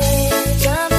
Ella